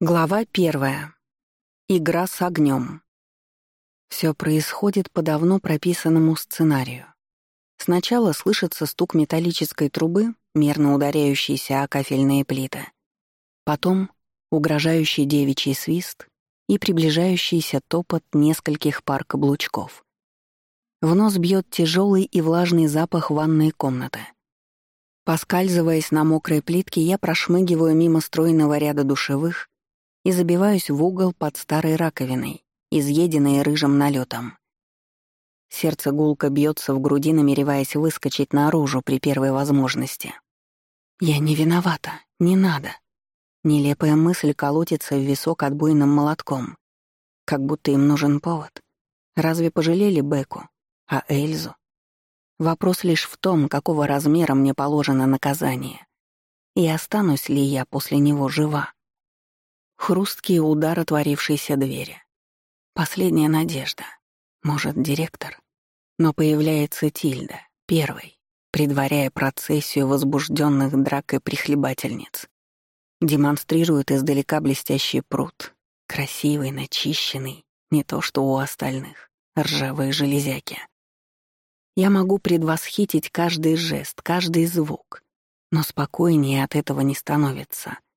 Глава первая. Игра с огнем. Все происходит по давно прописанному сценарию. Сначала слышится стук металлической трубы, мерно ударяющийся о кафельные плиты. Потом угрожающий девичий свист и приближающийся топот нескольких пар каблучков. В нос бьет тяжелый и влажный запах ванной комнаты. Поскальзываясь на мокрой плитке, я прошмыгиваю мимо стройного ряда душевых и забиваюсь в угол под старой раковиной, изъеденной рыжим налетом. Сердце гулко бьется в груди, намереваясь выскочить наружу при первой возможности. «Я не виновата, не надо». Нелепая мысль колотится в висок отбойным молотком, как будто им нужен повод. Разве пожалели Беку, а Эльзу? Вопрос лишь в том, какого размера мне положено наказание, и останусь ли я после него жива. Хрусткий удар отворившейся двери. Последняя надежда. Может, директор? Но появляется Тильда, первой, предваряя процессию возбужденных драк и прихлебательниц. Демонстрирует издалека блестящий пруд, красивый, начищенный, не то что у остальных, ржавые железяки. Я могу предвосхитить каждый жест, каждый звук, но спокойнее от этого не становится —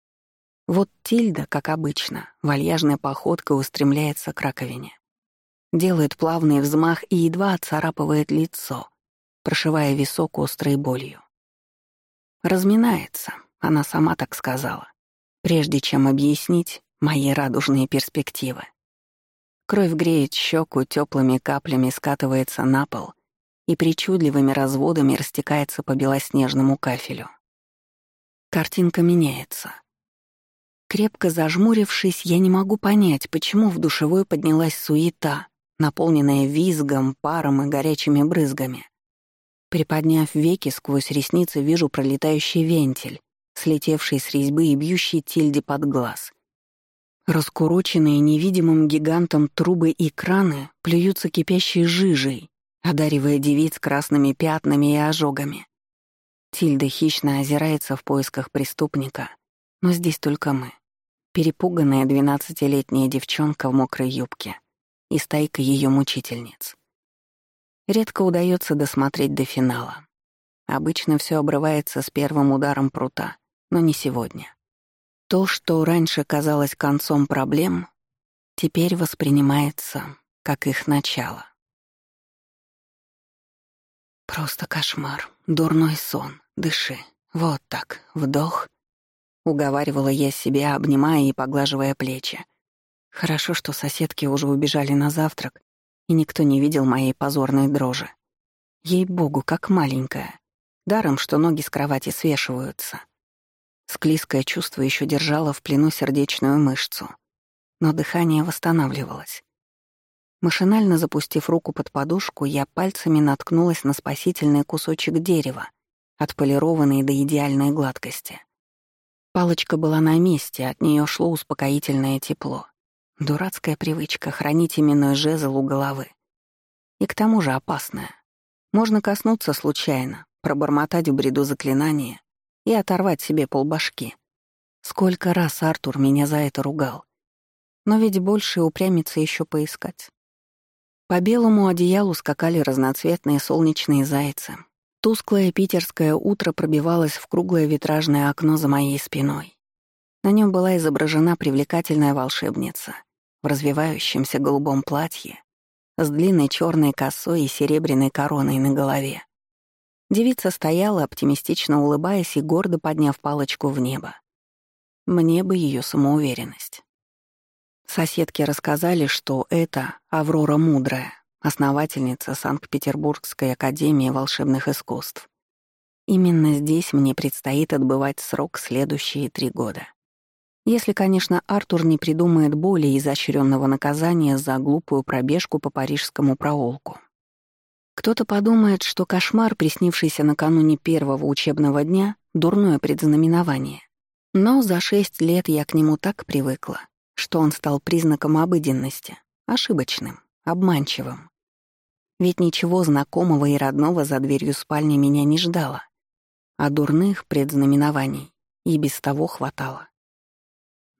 вот Тильда, как обычно, вальяжной походкой устремляется к раковине. Делает плавный взмах и едва отцарапывает лицо, прошивая висок острой болью. Разминается, она сама так сказала, прежде чем объяснить мои радужные перспективы. Кровь греет щеку, теплыми каплями скатывается на пол и причудливыми разводами растекается по белоснежному кафелю. Картинка меняется. Крепко зажмурившись, я не могу понять, почему в душевой поднялась суета, наполненная визгом, паром и горячими брызгами. Приподняв веки, сквозь ресницы вижу пролетающий вентиль, слетевший с резьбы и бьющий тильде под глаз. Раскуроченные невидимым гигантом трубы и краны плюются кипящей жижей, одаривая девиц красными пятнами и ожогами. Тильда хищно озирается в поисках преступника, но здесь только мы перепуганная двенадцатилетняя девчонка в мокрой юбке и стайка ее мучительниц. Редко удается досмотреть до финала. Обычно все обрывается с первым ударом прута, но не сегодня. То, что раньше казалось концом проблем, теперь воспринимается как их начало. Просто кошмар, дурной сон, дыши. Вот так, вдох — Уговаривала я себя, обнимая и поглаживая плечи. Хорошо, что соседки уже убежали на завтрак, и никто не видел моей позорной дрожи. Ей-богу, как маленькая. Даром, что ноги с кровати свешиваются. Склизкое чувство еще держало в плену сердечную мышцу. Но дыхание восстанавливалось. Машинально запустив руку под подушку, я пальцами наткнулась на спасительный кусочек дерева, отполированный до идеальной гладкости. Палочка была на месте, от нее шло успокоительное тепло. Дурацкая привычка хранить именной жезл у головы. И к тому же опасная. Можно коснуться случайно, пробормотать в бреду заклинание и оторвать себе полбашки. Сколько раз Артур меня за это ругал. Но ведь больше упрямиться еще поискать. По белому одеялу скакали разноцветные солнечные зайцы, Тусклое питерское утро пробивалось в круглое витражное окно за моей спиной. На нем была изображена привлекательная волшебница в развивающемся голубом платье с длинной черной косой и серебряной короной на голове. Девица стояла, оптимистично улыбаясь и гордо подняв палочку в небо. Мне бы ее самоуверенность. Соседки рассказали, что это Аврора Мудрая, основательница Санкт-Петербургской академии волшебных искусств. Именно здесь мне предстоит отбывать срок следующие три года. Если, конечно, Артур не придумает более изощренного наказания за глупую пробежку по парижскому проулку. Кто-то подумает, что кошмар, приснившийся накануне первого учебного дня, — дурное предзнаменование. Но за шесть лет я к нему так привыкла, что он стал признаком обыденности, ошибочным, обманчивым. Ведь ничего знакомого и родного за дверью спальни меня не ждало, а дурных предзнаменований и без того хватало.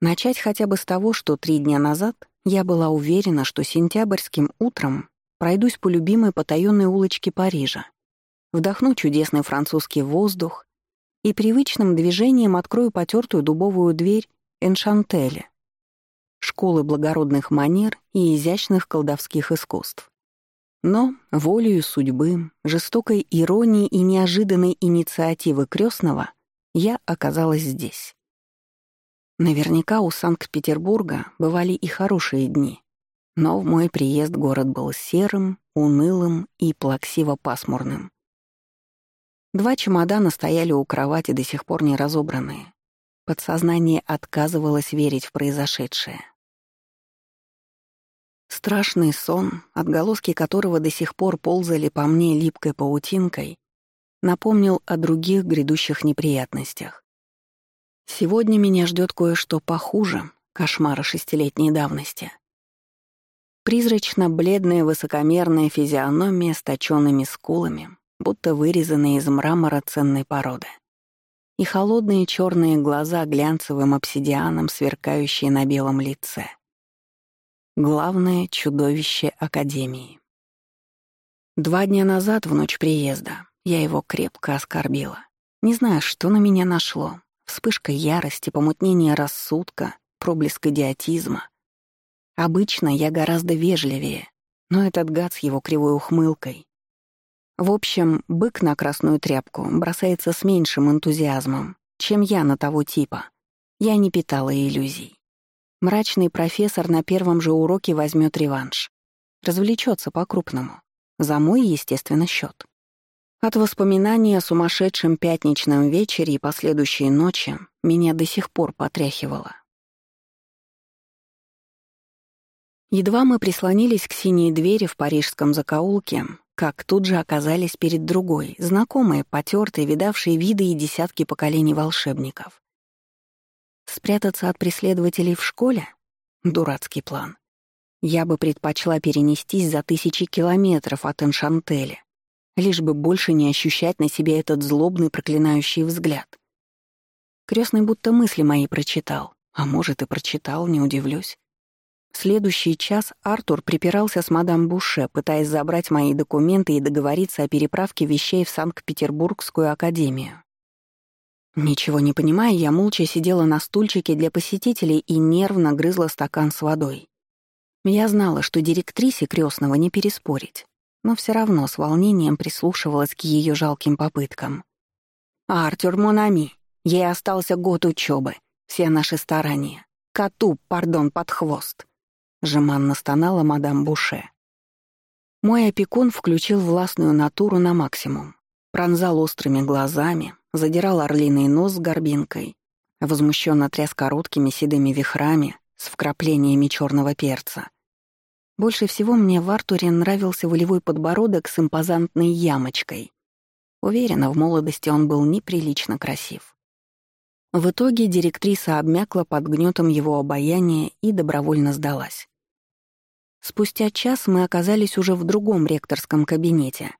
Начать хотя бы с того, что три дня назад я была уверена, что сентябрьским утром пройдусь по любимой потаённой улочке Парижа, вдохну чудесный французский воздух и привычным движением открою потертую дубовую дверь Эншантеля, школы благородных манер и изящных колдовских искусств. Но волею судьбы, жестокой иронии и неожиданной инициативы крестного я оказалась здесь. Наверняка у Санкт-Петербурга бывали и хорошие дни, но в мой приезд город был серым, унылым и плаксиво-пасмурным. Два чемодана стояли у кровати до сих пор не разобранные. Подсознание отказывалось верить в произошедшее. Страшный сон, отголоски которого до сих пор ползали по мне липкой паутинкой, напомнил о других грядущих неприятностях. Сегодня меня ждет кое-что похуже кошмара шестилетней давности. Призрачно-бледная высокомерная физиономия с точёными скулами, будто вырезанная из мрамора ценной породы. И холодные черные глаза глянцевым обсидианом, сверкающие на белом лице. Главное чудовище Академии. Два дня назад, в ночь приезда, я его крепко оскорбила. Не знаю, что на меня нашло, Вспышка ярости, помутнение рассудка, проблеск идиотизма. Обычно я гораздо вежливее, но этот гад с его кривой ухмылкой. В общем, бык на красную тряпку бросается с меньшим энтузиазмом, чем я на того типа. Я не питала иллюзий. Мрачный профессор на первом же уроке возьмет реванш. Развлечется по-крупному. За мой, естественно, счет. От воспоминаний о сумасшедшем пятничном вечере и последующей ночи меня до сих пор потряхивало. Едва мы прислонились к синей двери в парижском закоулке, как тут же оказались перед другой, знакомой, потертой, видавшей виды и десятки поколений волшебников. Спрятаться от преследователей в школе? Дурацкий план. Я бы предпочла перенестись за тысячи километров от Эншантеля, лишь бы больше не ощущать на себе этот злобный проклинающий взгляд. Крестный будто мысли мои прочитал, а может и прочитал, не удивлюсь. В следующий час Артур припирался с мадам Буше, пытаясь забрать мои документы и договориться о переправке вещей в Санкт-Петербургскую академию. Ничего не понимая, я молча сидела на стульчике для посетителей и нервно грызла стакан с водой. Я знала, что директрисе крестного не переспорить но все равно с волнением прислушивалась к ее жалким попыткам. «Артур Монами, ей остался год учебы, все наши старания. Коту, пардон, под хвост», — жеманно стонала мадам Буше. Мой опекун включил властную натуру на максимум, пронзал острыми глазами, задирал орлиный нос с горбинкой, возмущенно тряс короткими седыми вихрами с вкраплениями черного перца — больше всего мне в Артуре нравился волевой подбородок с импозантной ямочкой. Уверена, в молодости он был неприлично красив. В итоге директриса обмякла под гнетом его обаяния и добровольно сдалась. Спустя час мы оказались уже в другом ректорском кабинете.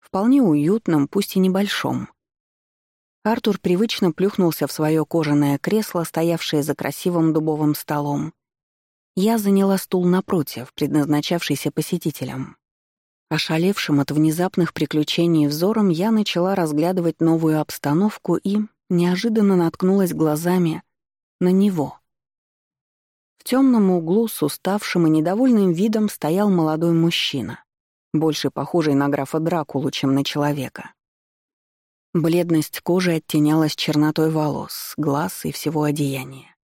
Вполне уютном, пусть и небольшом. Артур привычно плюхнулся в свое кожаное кресло, стоявшее за красивым дубовым столом, я заняла стул напротив, предназначавшийся посетителям. Ошалевшим от внезапных приключений взором я начала разглядывать новую обстановку и неожиданно наткнулась глазами на него. В темном углу с уставшим и недовольным видом стоял молодой мужчина, больше похожий на графа Дракулу, чем на человека. Бледность кожи оттенялась чернотой волос, глаз и всего одеяния.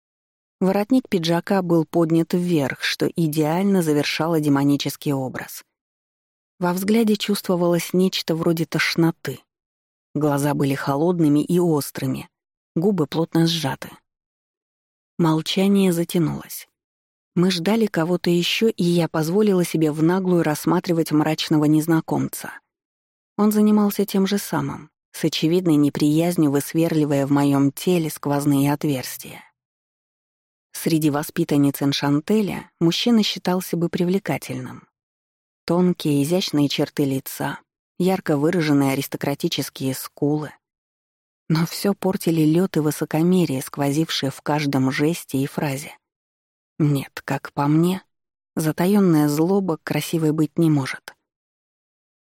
Воротник пиджака был поднят вверх, что идеально завершало демонический образ. Во взгляде чувствовалось нечто вроде тошноты. Глаза были холодными и острыми, губы плотно сжаты. Молчание затянулось. Мы ждали кого-то еще, и я позволила себе в наглую рассматривать мрачного незнакомца. Он занимался тем же самым, с очевидной неприязнью высверливая в моем теле сквозные отверстия. Среди воспитанниц Эншантеля мужчина считался бы привлекательным. Тонкие, изящные черты лица, ярко выраженные аристократические скулы. Но все портили лед и высокомерие, сквозившие в каждом жесте и фразе. Нет, как по мне, затаённая злоба красивой быть не может.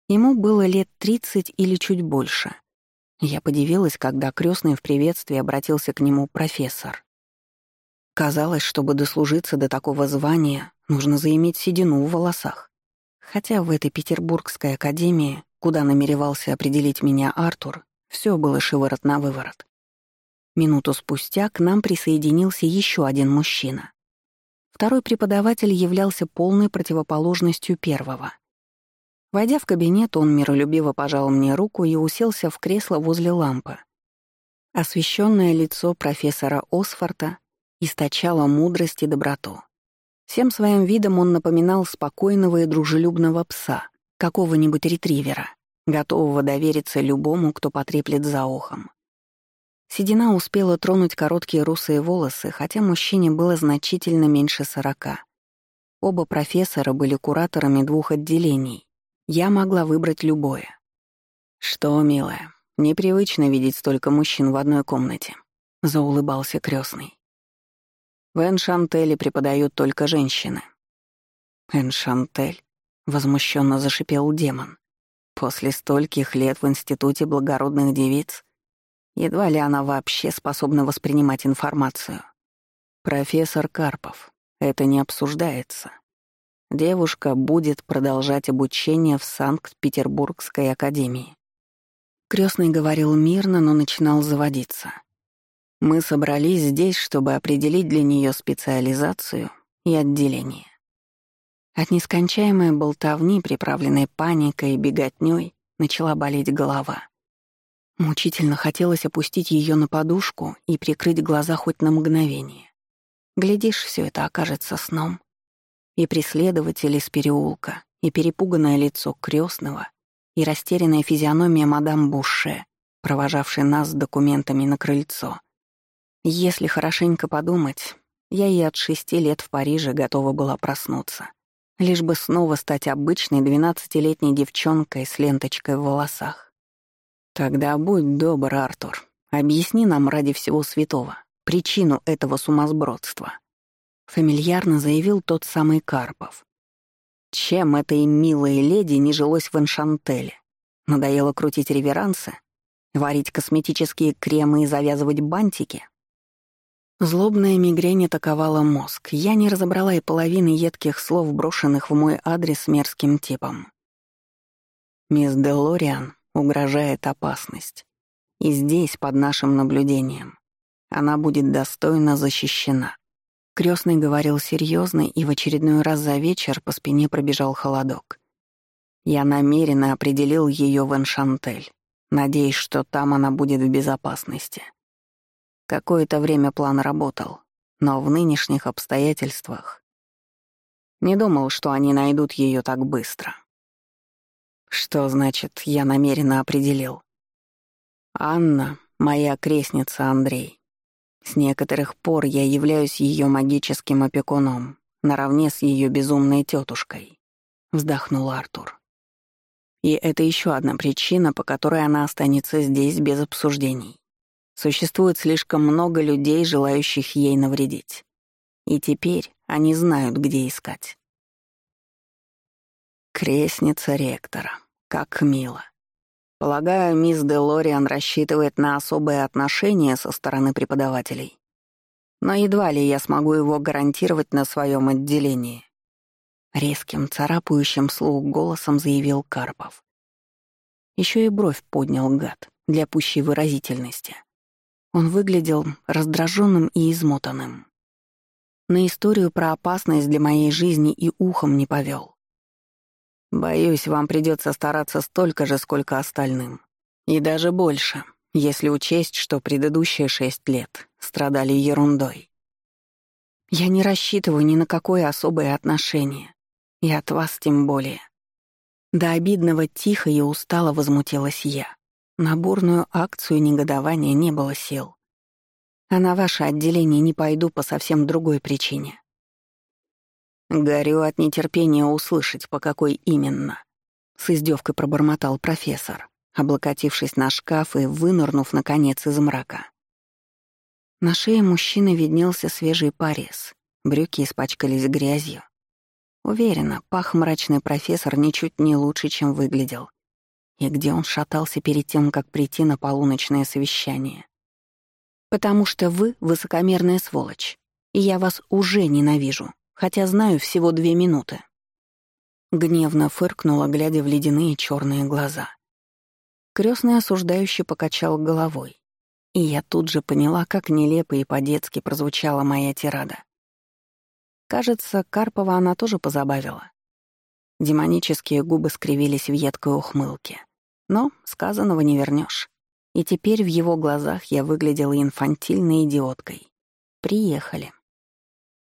Ему было лет тридцать или чуть больше. Я подивилась, когда крестный в приветствии обратился к нему профессор. Казалось, чтобы дослужиться до такого звания, нужно заиметь седину в волосах. Хотя в этой петербургской академии, куда намеревался определить меня Артур, все было шиворот на выворот. Минуту спустя к нам присоединился еще один мужчина. Второй преподаватель являлся полной противоположностью первого. Войдя в кабинет, он миролюбиво пожал мне руку и уселся в кресло возле лампы. Освещенное лицо профессора Осфорта источало мудрость и доброту. Всем своим видом он напоминал спокойного и дружелюбного пса, какого-нибудь ретривера, готового довериться любому, кто потреплет за ухом. Седина успела тронуть короткие русые волосы, хотя мужчине было значительно меньше сорока. Оба профессора были кураторами двух отделений. Я могла выбрать любое. «Что, милая, непривычно видеть столько мужчин в одной комнате», — заулыбался крестный. В Эншантеле преподают только женщины. Эншантель, возмущенно зашипел демон. После стольких лет в Институте благородных девиц едва ли она вообще способна воспринимать информацию. Профессор Карпов, это не обсуждается. Девушка будет продолжать обучение в Санкт-Петербургской академии. Крестный говорил мирно, но начинал заводиться. Мы собрались здесь, чтобы определить для нее специализацию и отделение. От нескончаемой болтовни, приправленной паникой и беготнёй, начала болеть голова. Мучительно хотелось опустить ее на подушку и прикрыть глаза хоть на мгновение. Глядишь, все это окажется сном. И преследователь из переулка, и перепуганное лицо крестного, и растерянная физиономия мадам Буше, провожавшей нас с документами на крыльцо. Если хорошенько подумать, я и от шести лет в Париже готова была проснуться, лишь бы снова стать обычной двенадцатилетней девчонкой с ленточкой в волосах. Тогда будь добр, Артур, объясни нам ради всего святого причину этого сумасбродства. Фамильярно заявил тот самый Карпов. Чем этой милой леди не жилось в Эншантеле? Надоело крутить реверансы? Варить косметические кремы и завязывать бантики? Злобная мигрень атаковала мозг. Я не разобрала и половины едких слов, брошенных в мой адрес мерзким типом. Мисс Делориан угрожает опасность. И здесь, под нашим наблюдением, она будет достойно защищена. Крестный говорил серьезно, и в очередной раз за вечер по спине пробежал холодок. Я намеренно определил ее в Эншантель, надеясь, что там она будет в безопасности. Какое-то время план работал, но в нынешних обстоятельствах не думал, что они найдут ее так быстро. Что значит, я намеренно определил? Анна — моя крестница Андрей. С некоторых пор я являюсь ее магическим опекуном, наравне с ее безумной тетушкой, вздохнул Артур. И это еще одна причина, по которой она останется здесь без обсуждений. Существует слишком много людей, желающих ей навредить. И теперь они знают, где искать. Крестница ректора. Как мило. Полагаю, мисс Делориан рассчитывает на особые отношения со стороны преподавателей. Но едва ли я смогу его гарантировать на своем отделении. Резким, царапающим слух голосом заявил Карпов. Еще и бровь поднял гад для пущей выразительности. Он выглядел раздраженным и измотанным. На историю про опасность для моей жизни и ухом не повел. Боюсь, вам придется стараться столько же, сколько остальным. И даже больше, если учесть, что предыдущие шесть лет страдали ерундой. Я не рассчитываю ни на какое особое отношение. И от вас тем более. До обидного тихо и устало возмутилась я. На бурную акцию негодования не было сил. А на ваше отделение не пойду по совсем другой причине. Горю от нетерпения услышать, по какой именно. С издевкой пробормотал профессор. облокотившись на шкаф и вынырнув, наконец, из мрака. На шее мужчины виднелся свежий порез, брюки испачкались грязью. Уверена, пах мрачный профессор ничуть не лучше, чем выглядел. И где он шатался перед тем, как прийти на полуночное совещание. «Потому что вы — высокомерная сволочь, и я вас уже ненавижу, хотя знаю всего две минуты». Гневно фыркнула, глядя в ледяные черные глаза. Крестный осуждающий покачал головой. И я тут же поняла, как нелепо и по-детски прозвучала моя тирада. Кажется, Карпова она тоже позабавила. Демонические губы скривились в едкой ухмылке. Но сказанного не вернешь. И теперь в его глазах я выглядела инфантильной идиоткой. Приехали.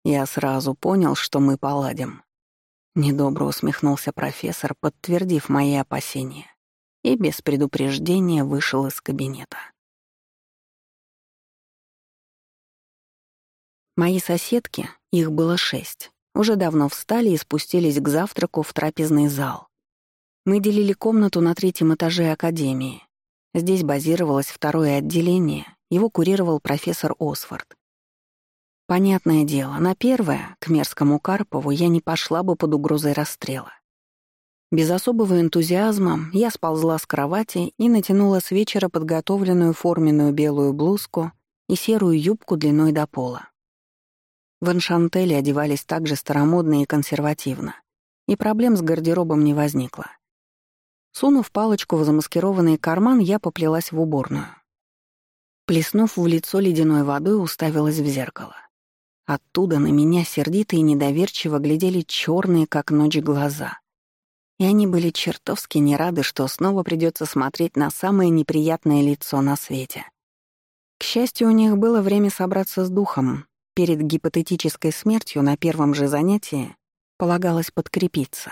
Я сразу понял, что мы поладим. Недобро усмехнулся профессор, подтвердив мои опасения, и без предупреждения вышел из кабинета. Мои соседки, их было шесть, уже давно встали и спустились к завтраку в трапезный зал. Мы делили комнату на третьем этаже академии. Здесь базировалось второе отделение, его курировал профессор Осфорд. Понятное дело, на первое, к мерзкому Карпову, я не пошла бы под угрозой расстрела. Без особого энтузиазма я сползла с кровати и натянула с вечера подготовленную форменную белую блузку и серую юбку длиной до пола. В Аншантеле одевались также старомодно и консервативно, и проблем с гардеробом не возникло. Сунув палочку в замаскированный карман, я поплелась в уборную. Плеснув в лицо ледяной водой, уставилась в зеркало. Оттуда на меня сердито и недоверчиво глядели черные, как ночь, глаза. И они были чертовски не рады, что снова придется смотреть на самое неприятное лицо на свете. К счастью, у них было время собраться с духом. Перед гипотетической смертью на первом же занятии полагалось подкрепиться.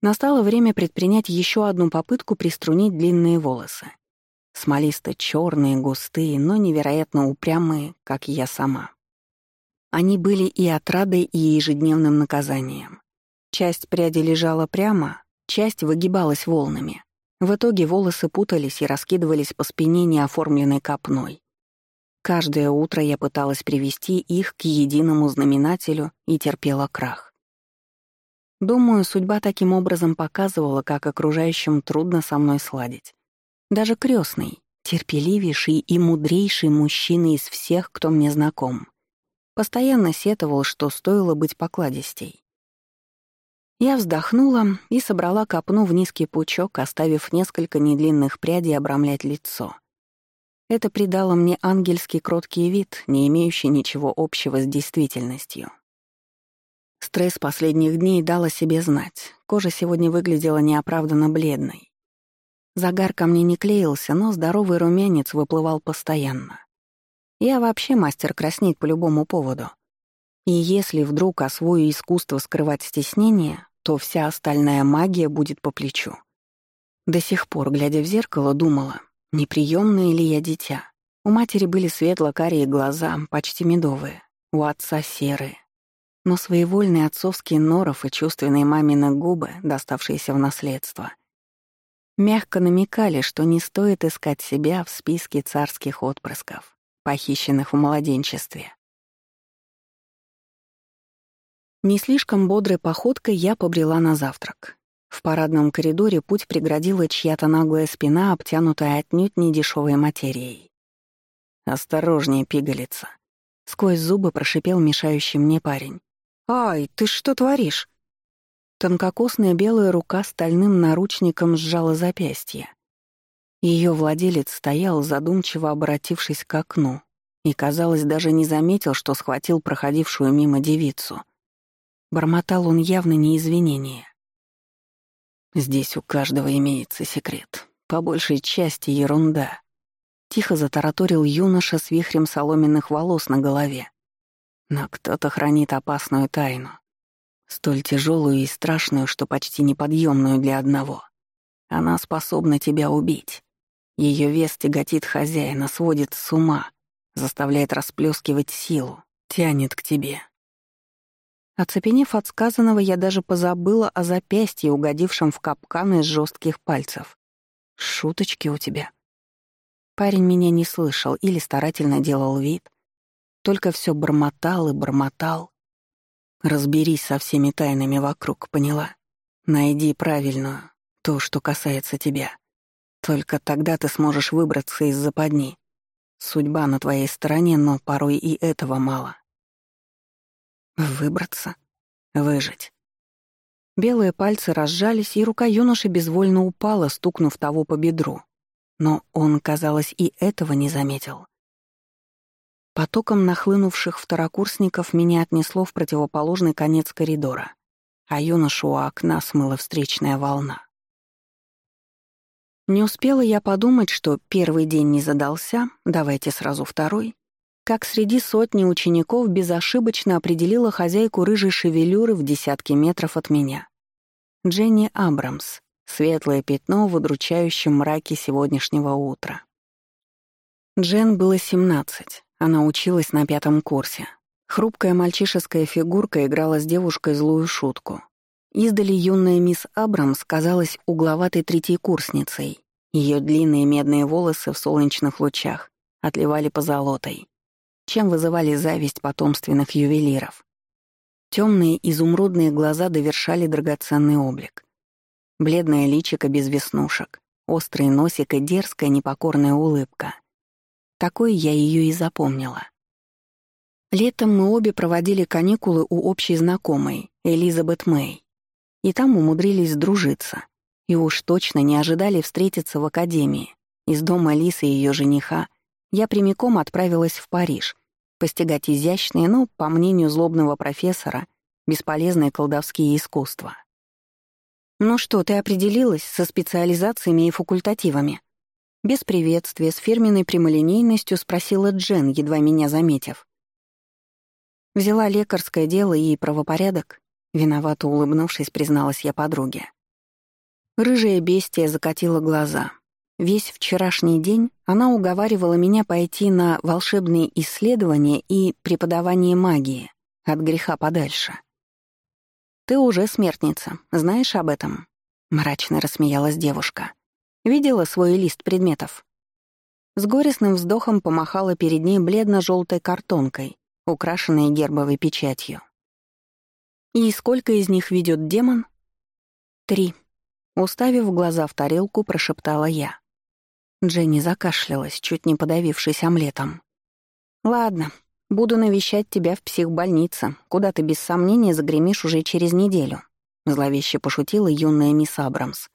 Настало время предпринять еще одну попытку приструнить длинные волосы. Смолисто черные густые, но невероятно упрямые, как я сама. Они были и отрадой, и ежедневным наказанием. Часть пряди лежала прямо, часть выгибалась волнами. В итоге волосы путались и раскидывались по спине неоформленной копной. Каждое утро я пыталась привести их к единому знаменателю и терпела крах. Думаю, судьба таким образом показывала, как окружающим трудно со мной сладить. Даже крестный, терпеливейший и мудрейший мужчина из всех, кто мне знаком, Постоянно сетовал, что стоило быть покладистей. Я вздохнула и собрала копну в низкий пучок, оставив несколько недлинных прядей обрамлять лицо. Это придало мне ангельский кроткий вид, не имеющий ничего общего с действительностью. Стресс последних дней дал о себе знать. Кожа сегодня выглядела неоправданно бледной. Загар ко мне не клеился, но здоровый румянец выплывал постоянно. Я вообще мастер краснеть по любому поводу. И если вдруг освою искусство скрывать стеснение, то вся остальная магия будет по плечу. До сих пор, глядя в зеркало, думала, неприемное ли я дитя. У матери были светло-карие глаза, почти медовые, у отца серые. Но своевольные отцовские норов и чувственные мамины губы, доставшиеся в наследство, мягко намекали, что не стоит искать себя в списке царских отпрысков похищенных в младенчестве. Не слишком бодрой походкой я побрела на завтрак. В парадном коридоре путь преградила чья-то наглая спина, обтянутая отнюдь недешевой материей. «Осторожнее, пигалица!» — сквозь зубы прошипел мешающий мне парень. «Ай, ты что творишь?» Тонкокосная белая рука стальным наручником сжала запястье. Ее владелец стоял, задумчиво обратившись к окну, и, казалось, даже не заметил, что схватил проходившую мимо девицу. Бормотал он явно не извинения. «Здесь у каждого имеется секрет. По большей части ерунда», — тихо затараторил юноша с вихрем соломенных волос на голове. «Но кто-то хранит опасную тайну, столь тяжелую и страшную, что почти неподъемную для одного. Она способна тебя убить. Ее вес тяготит хозяина, сводит с ума, заставляет расплескивать силу, тянет к тебе. Оцепенев от сказанного, я даже позабыла о запястье, угодившем в капкан из жестких пальцев. Шуточки у тебя. Парень меня не слышал или старательно делал вид. Только все бормотал и бормотал. Разберись со всеми тайнами вокруг, поняла? Найди правильную, то, что касается тебя. Только тогда ты сможешь выбраться из западни. Судьба на твоей стороне, но порой и этого мало. Выбраться? Выжить. Белые пальцы разжались, и рука юноши безвольно упала, стукнув того по бедру. Но он, казалось, и этого не заметил. Потоком нахлынувших второкурсников меня отнесло в противоположный конец коридора, а юношу у окна смыла встречная волна. Не успела я подумать, что первый день не задался, давайте сразу второй, как среди сотни учеников безошибочно определила хозяйку рыжей шевелюры в десятке метров от меня. Дженни Абрамс, светлое пятно в удручающем мраке сегодняшнего утра. Джен было 17, она училась на пятом курсе. Хрупкая мальчишеская фигурка играла с девушкой злую шутку. Издали юная мисс Абрамс казалась угловатой третьекурсницей. Ее длинные медные волосы в солнечных лучах отливали позолотой, чем вызывали зависть потомственных ювелиров. Темные изумрудные глаза довершали драгоценный облик. Бледное личико без веснушек, острый носик и дерзкая непокорная улыбка. Такой я ее и запомнила. Летом мы обе проводили каникулы у общей знакомой, Элизабет Мэй и там умудрились сдружиться. И уж точно не ожидали встретиться в академии. Из дома Лисы и ее жениха я прямиком отправилась в Париж, постигать изящные, но, по мнению злобного профессора, бесполезные колдовские искусства. «Ну что, ты определилась со специализациями и факультативами?» Без приветствия, с фирменной прямолинейностью спросила Джен, едва меня заметив. Взяла лекарское дело и правопорядок. Виновато улыбнувшись, призналась я подруге. Рыжая бестия закатила глаза. Весь вчерашний день она уговаривала меня пойти на волшебные исследования и преподавание магии от греха подальше. «Ты уже смертница, знаешь об этом?» — мрачно рассмеялась девушка. «Видела свой лист предметов?» С горестным вздохом помахала перед ней бледно-желтой картонкой, украшенной гербовой печатью. «И сколько из них ведет демон?» «Три». Уставив глаза в тарелку, прошептала я. Дженни закашлялась, чуть не подавившись омлетом. «Ладно, буду навещать тебя в психбольнице, куда ты без сомнения загремишь уже через неделю», — зловеще пошутила юная мисс Абрамс.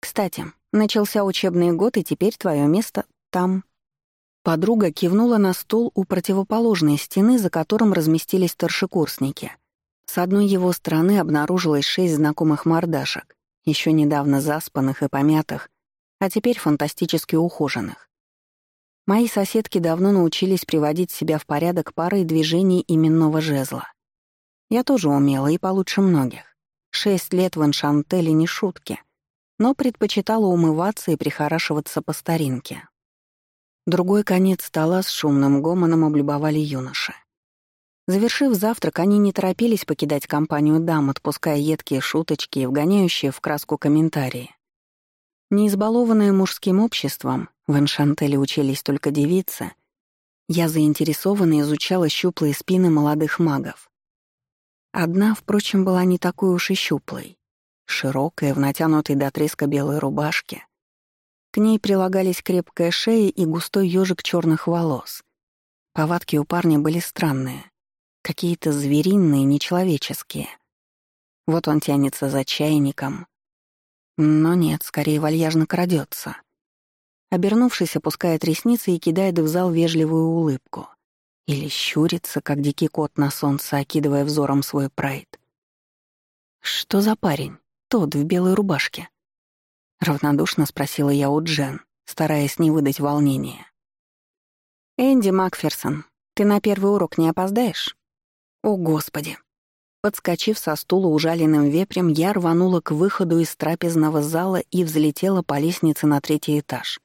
«Кстати, начался учебный год, и теперь твое место там». Подруга кивнула на стол у противоположной стены, за которым разместились старшекурсники — с одной его стороны обнаружилось шесть знакомых мордашек, еще недавно заспанных и помятых, а теперь фантастически ухоженных. Мои соседки давно научились приводить себя в порядок парой движений именного жезла. Я тоже умела и получше многих. Шесть лет в Эншантеле не шутки, но предпочитала умываться и прихорашиваться по старинке. Другой конец стола с шумным гомоном облюбовали юноши. Завершив завтрак, они не торопились покидать компанию дам, отпуская едкие шуточки и вгоняющие в краску комментарии. Не избалованная мужским обществом, в Эншантеле учились только девицы, я заинтересованно изучала щуплые спины молодых магов. Одна, впрочем, была не такой уж и щуплой. Широкая, в натянутой до треска белой рубашке. К ней прилагались крепкая шея и густой ёжик черных волос. Повадки у парня были странные. Какие-то звериные, нечеловеческие. Вот он тянется за чайником. Но нет, скорее вальяжно крадется. Обернувшись, опускает ресницы и кидает в зал вежливую улыбку. Или щурится, как дикий кот на солнце, окидывая взором свой прайд. «Что за парень? Тот в белой рубашке?» Равнодушно спросила я у Джен, стараясь не выдать волнения. «Энди Макферсон, ты на первый урок не опоздаешь?» О, Господи! Подскочив со стула ужаленным вепрем, я рванула к выходу из трапезного зала и взлетела по лестнице на третий этаж.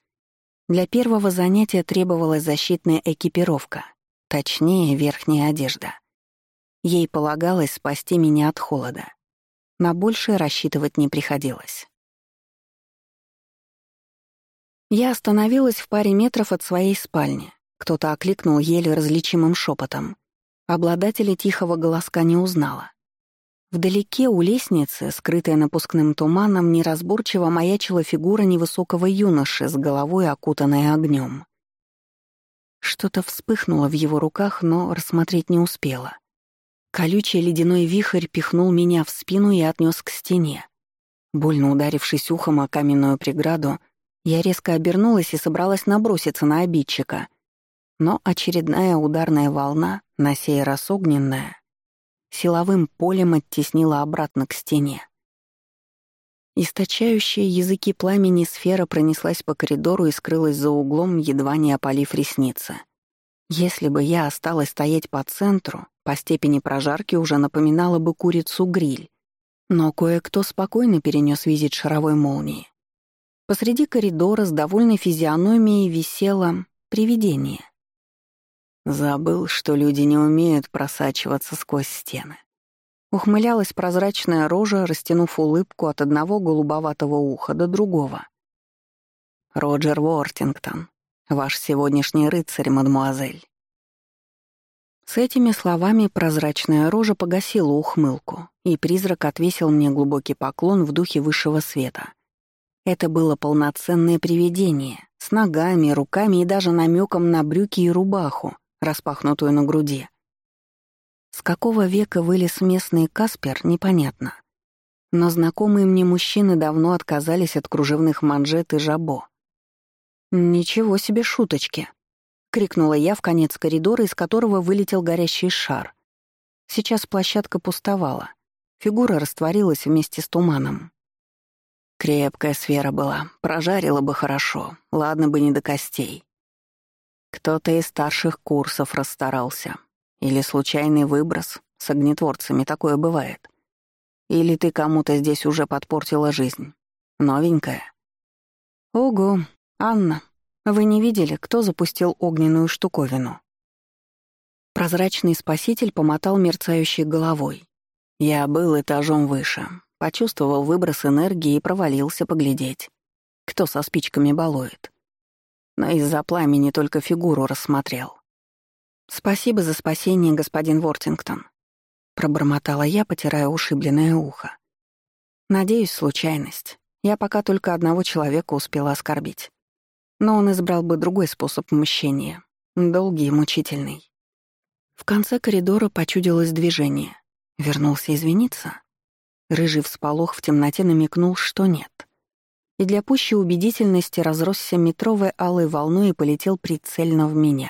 Для первого занятия требовалась защитная экипировка, точнее, верхняя одежда. Ей полагалось спасти меня от холода. На большее рассчитывать не приходилось. Я остановилась в паре метров от своей спальни. Кто-то окликнул еле различимым шепотом. Обладателя тихого голоска не узнала. Вдалеке у лестницы, скрытая напускным туманом, неразборчиво маячила фигура невысокого юноши с головой, окутанной огнем. Что-то вспыхнуло в его руках, но рассмотреть не успела. Колючий ледяной вихрь пихнул меня в спину и отнес к стене. Больно ударившись ухом о каменную преграду, я резко обернулась и собралась наброситься на обидчика. Но очередная ударная волна, на сей раз огненная, силовым полем оттеснила обратно к стене. Источающая языки пламени сфера пронеслась по коридору и скрылась за углом, едва не опалив ресницы. Если бы я осталась стоять по центру, по степени прожарки уже напоминала бы курицу-гриль. Но кое-кто спокойно перенес визит шаровой молнии. Посреди коридора с довольной физиономией висело привидение. Забыл, что люди не умеют просачиваться сквозь стены. Ухмылялась прозрачная рожа, растянув улыбку от одного голубоватого уха до другого. «Роджер Уортингтон, ваш сегодняшний рыцарь, мадмуазель». С этими словами прозрачная рожа погасила ухмылку, и призрак отвесил мне глубокий поклон в духе высшего света. Это было полноценное привидение, с ногами, руками и даже намеком на брюки и рубаху, распахнутую на груди. С какого века вылез местный Каспер, непонятно. Но знакомые мне мужчины давно отказались от кружевных манжет и жабо. «Ничего себе шуточки!» — крикнула я в конец коридора, из которого вылетел горящий шар. Сейчас площадка пустовала. Фигура растворилась вместе с туманом. Крепкая сфера была, прожарила бы хорошо, ладно бы не до костей. Кто-то из старших курсов расстарался. Или случайный выброс с огнетворцами, такое бывает. Или ты кому-то здесь уже подпортила жизнь. Новенькая. Ого, Анна, вы не видели, кто запустил огненную штуковину? Прозрачный спаситель помотал мерцающей головой. Я был этажом выше, почувствовал выброс энергии и провалился поглядеть, кто со спичками балует но из-за пламени только фигуру рассмотрел. «Спасибо за спасение, господин Вортингтон», — пробормотала я, потирая ушибленное ухо. «Надеюсь, случайность. Я пока только одного человека успела оскорбить. Но он избрал бы другой способ мщения, долгий и мучительный». В конце коридора почудилось движение. Вернулся извиниться? Рыжий всполох в темноте намекнул, что нет и для пущей убедительности разросся метровой алой волной и полетел прицельно в меня.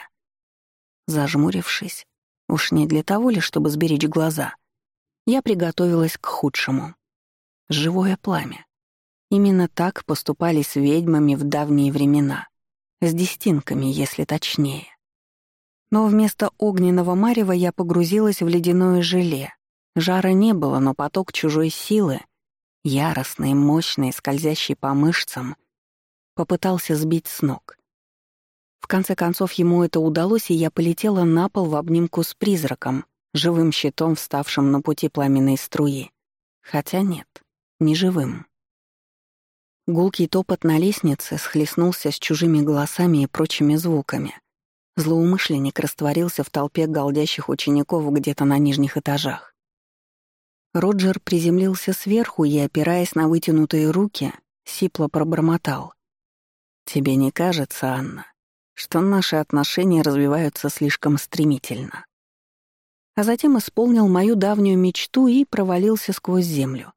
Зажмурившись, уж не для того ли, чтобы сберечь глаза, я приготовилась к худшему. Живое пламя. Именно так поступали с ведьмами в давние времена. С десятинками, если точнее. Но вместо огненного марева я погрузилась в ледяное желе. Жара не было, но поток чужой силы яростный, мощный, скользящий по мышцам, попытался сбить с ног. В конце концов ему это удалось, и я полетела на пол в обнимку с призраком, живым щитом, вставшим на пути пламенной струи. Хотя нет, не живым. Гулкий топот на лестнице схлестнулся с чужими голосами и прочими звуками. Злоумышленник растворился в толпе голдящих учеников где-то на нижних этажах. Роджер приземлился сверху и, опираясь на вытянутые руки, сипло пробормотал. «Тебе не кажется, Анна, что наши отношения развиваются слишком стремительно?» А затем исполнил мою давнюю мечту и провалился сквозь землю.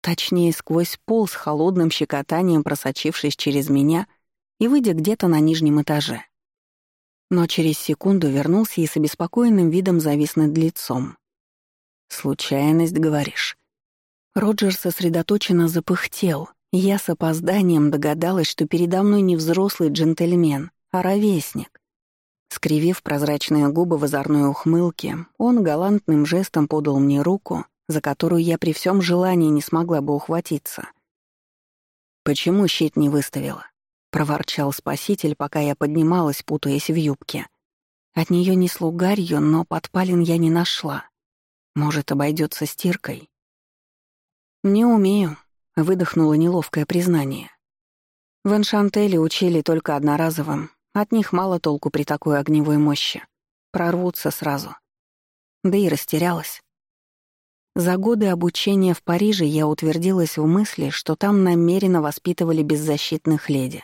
Точнее, сквозь пол с холодным щекотанием, просочившись через меня и выйдя где-то на нижнем этаже. Но через секунду вернулся и с обеспокоенным видом завис над лицом. «Случайность, говоришь?» Роджер сосредоточенно запыхтел, я с опозданием догадалась, что передо мной не взрослый джентльмен, а ровесник. Скривив прозрачные губы в озорной ухмылке, он галантным жестом подал мне руку, за которую я при всем желании не смогла бы ухватиться. «Почему щит не выставила?» — проворчал спаситель, пока я поднималась, путаясь в юбке. От нее несло гарью, но подпалин я не нашла. Может, обойдется стиркой? «Не умею», — выдохнуло неловкое признание. В Эншантеле учили только одноразовым. От них мало толку при такой огневой мощи. Прорвутся сразу. Да и растерялась. За годы обучения в Париже я утвердилась в мысли, что там намеренно воспитывали беззащитных леди.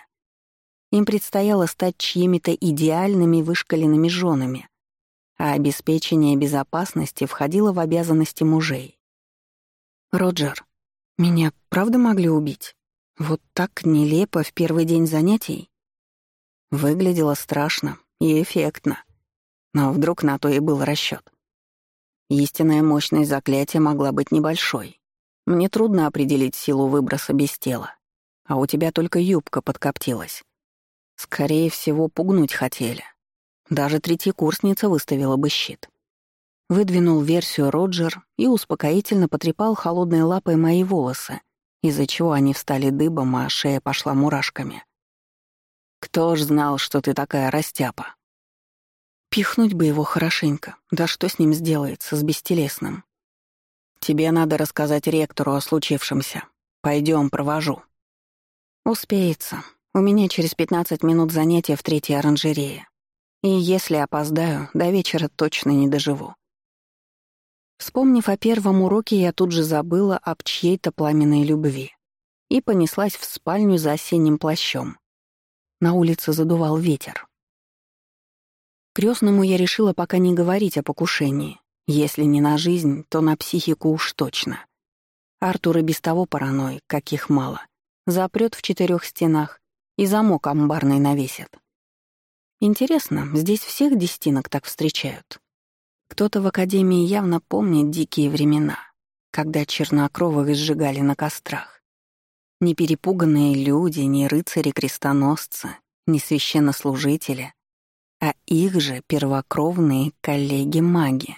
Им предстояло стать чьими-то идеальными вышкаленными женами, а обеспечение безопасности входило в обязанности мужей. «Роджер, меня правда могли убить? Вот так нелепо в первый день занятий?» Выглядело страшно и эффектно. Но вдруг на то и был расчет. Истинная мощность заклятия могла быть небольшой. Мне трудно определить силу выброса без тела. А у тебя только юбка подкоптилась. Скорее всего, пугнуть хотели. Даже третьекурсница выставила бы щит. Выдвинул версию Роджер и успокоительно потрепал холодной лапой мои волосы, из-за чего они встали дыбом, а шея пошла мурашками. «Кто ж знал, что ты такая растяпа?» Пихнуть бы его хорошенько. Да что с ним сделается, с бестелесным? Тебе надо рассказать ректору о случившемся. Пойдем, провожу. Успеется. У меня через 15 минут занятия в третьей оранжерее. И если опоздаю, до вечера точно не доживу. Вспомнив о первом уроке, я тут же забыла об чьей-то пламенной любви и понеслась в спальню за осенним плащом. На улице задувал ветер. Крестному я решила пока не говорить о покушении. Если не на жизнь, то на психику уж точно. Артур и без того параноик, каких мало. Запрет в четырех стенах и замок амбарный навесит. Интересно, здесь всех десятинок так встречают? Кто-то в академии явно помнит дикие времена, когда чернокровых сжигали на кострах. Ни перепуганные люди, ни рыцари-крестоносцы, ни священнослужители, а их же первокровные коллеги-маги.